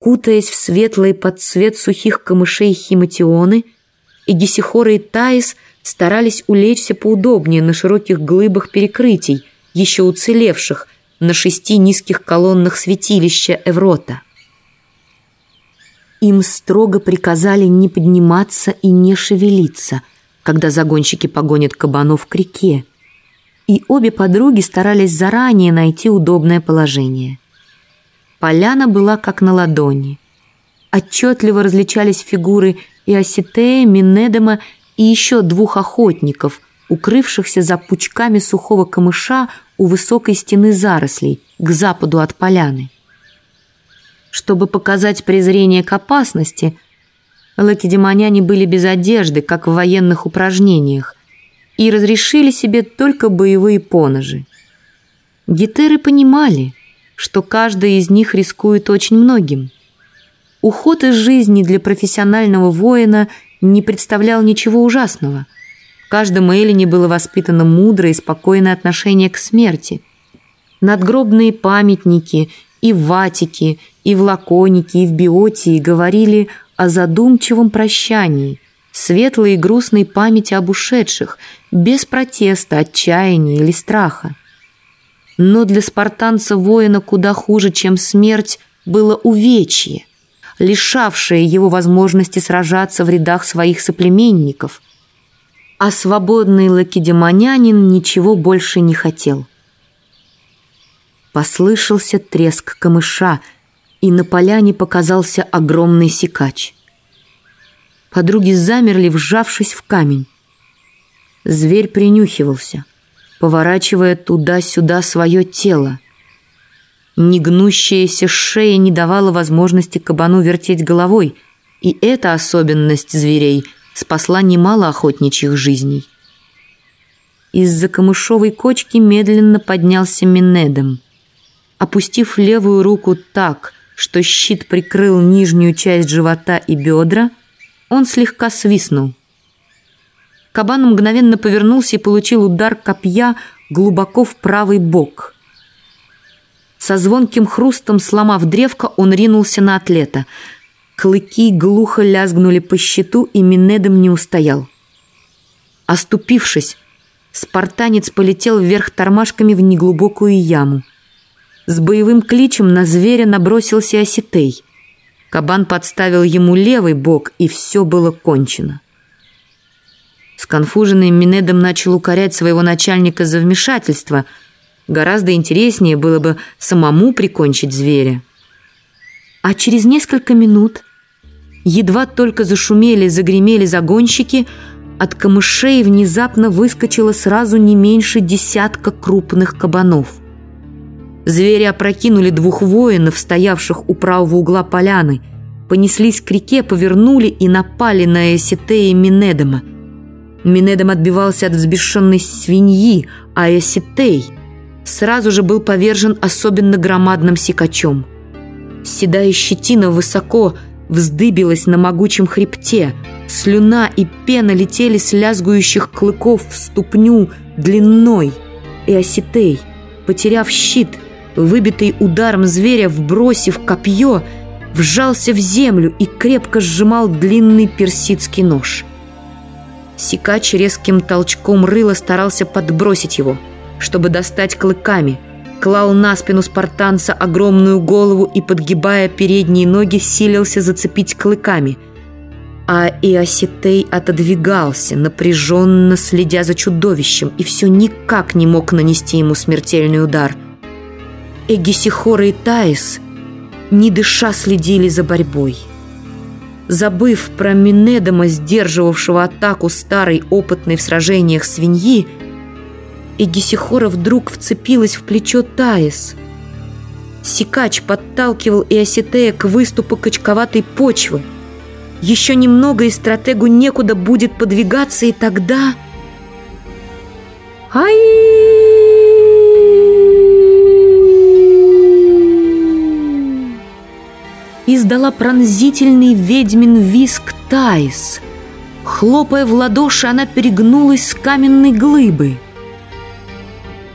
Кутаясь в светлый под цвет сухих камышей химатионы, и Гесихора и Таис старались улечься поудобнее на широких глыбах перекрытий, еще уцелевших на шести низких колоннах святилища Эврота. Им строго приказали не подниматься и не шевелиться, когда загонщики погонят кабанов к реке, и обе подруги старались заранее найти удобное положение – Поляна была как на ладони. Отчетливо различались фигуры Иоситея, Минедема и еще двух охотников, укрывшихся за пучками сухого камыша у высокой стены зарослей к западу от поляны. Чтобы показать презрение к опасности, лакедемоняне были без одежды, как в военных упражнениях, и разрешили себе только боевые поножи. Гетеры понимали – что каждый из них рискует очень многим. Уход из жизни для профессионального воина не представлял ничего ужасного. В каждом Эллине было воспитано мудрое и спокойное отношение к смерти. Надгробные памятники и в Ватике, и в Лаконике, и в Биотии говорили о задумчивом прощании, светлой и грустной памяти об ушедших, без протеста, отчаяния или страха. Но для спартанца-воина куда хуже, чем смерть, было увечье, лишавшее его возможности сражаться в рядах своих соплеменников. А свободный лакедемонянин ничего больше не хотел. Послышался треск камыша, и на поляне показался огромный сикач. Подруги замерли, вжавшись в камень. Зверь принюхивался – поворачивая туда-сюда свое тело. Негнущаяся шея не давала возможности кабану вертеть головой, и эта особенность зверей спасла немало охотничьих жизней. Из-за камышовой кочки медленно поднялся Минедом. Опустив левую руку так, что щит прикрыл нижнюю часть живота и бедра, он слегка свистнул. Кабан мгновенно повернулся и получил удар копья глубоко в правый бок. Со звонким хрустом сломав древко, он ринулся на атлета. Клыки глухо лязгнули по щиту, и Минедом не устоял. Оступившись, спартанец полетел вверх тормашками в неглубокую яму. С боевым кличем на зверя набросился осетей. Кабан подставил ему левый бок, и все было кончено. Сконфуженный Минедом начал укорять своего начальника за вмешательство. Гораздо интереснее было бы самому прикончить зверя. А через несколько минут, едва только зашумели, загремели загонщики, от камышей внезапно выскочило сразу не меньше десятка крупных кабанов. Звери опрокинули двух воинов, стоявших у правого угла поляны, понеслись к реке, повернули и напали на Эситея Минедома – Минедом отбивался от взбешенной свиньи, а Эситей сразу же был повержен особенно громадным сикачом. Седая щетина высоко вздыбилась на могучем хребте, слюна и пена летели с лязгующих клыков в ступню длиной. Эоситей, потеряв щит, выбитый ударом зверя, вбросив копье, вжался в землю и крепко сжимал длинный персидский нож. Сикач резким толчком рыла старался подбросить его, чтобы достать клыками. Клал на спину спартанца огромную голову и, подгибая передние ноги, силился зацепить клыками. А Иоситей отодвигался, напряженно следя за чудовищем, и все никак не мог нанести ему смертельный удар. Эгисихора и Таис, не дыша, следили за борьбой. Забыв про Минедома, сдерживавшего атаку старой, опытной в сражениях свиньи, Эгисихора вдруг вцепилась в плечо Таис. Сикач подталкивал Иоситея к выступу качковатой почвы. Еще немного, и стратегу некуда будет подвигаться, и тогда... Ай! Издала пронзительный ведьмин виск Таис. Хлопая в ладоши, она перегнулась с каменной глыбы.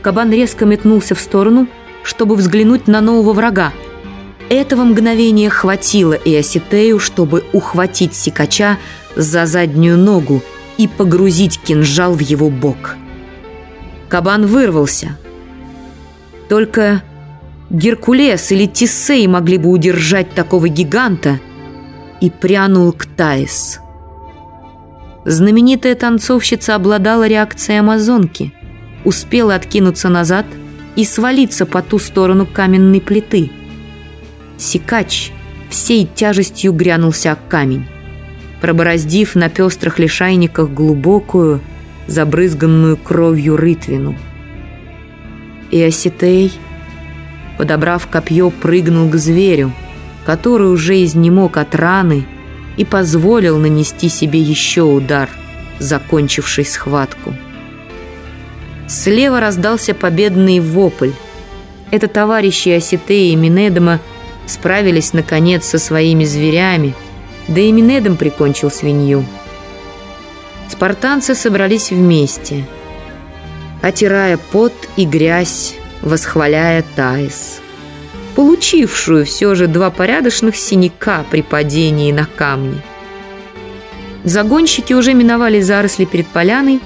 Кабан резко метнулся в сторону, чтобы взглянуть на нового врага. Этого мгновения хватило Иоситею, чтобы ухватить Сикача за заднюю ногу и погрузить кинжал в его бок. Кабан вырвался. Только Геркулес или Тисей могли бы удержать такого гиганта и прянул к Таис. Знаменитая танцовщица обладала реакцией амазонки, успела откинуться назад и свалиться по ту сторону каменной плиты. Сикач всей тяжестью грянулся о камень, пробороздив на пестрых лишайниках глубокую, забрызганную кровью рытвину. И Осетей, подобрав копье, прыгнул к зверю, который уже изнемог от раны и позволил нанести себе еще удар, закончивший схватку. Слева раздался победный вопль. Это товарищи Осетея и Минедома справились, наконец, со своими зверями, да и Минедом прикончил свинью. Спартанцы собрались вместе, отирая пот и грязь, восхваляя Таис получившую все же два порядочных синяка при падении на камни. Загонщики уже миновали заросли перед поляной,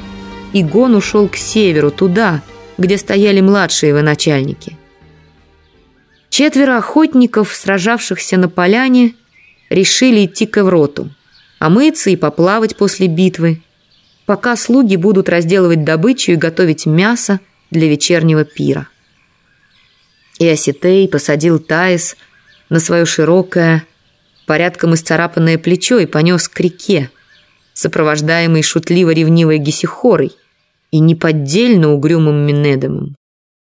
и гон ушел к северу, туда, где стояли младшие военачальники. Четверо охотников, сражавшихся на поляне, решили идти к Эвроту, омыться и поплавать после битвы, пока слуги будут разделывать добычу и готовить мясо для вечернего пира и Осетей посадил Таис на свое широкое, порядком исцарапанное плечо и понес к реке, сопровождаемый шутливо-ревнивой Гесихорой и неподдельно угрюмым Минедомом.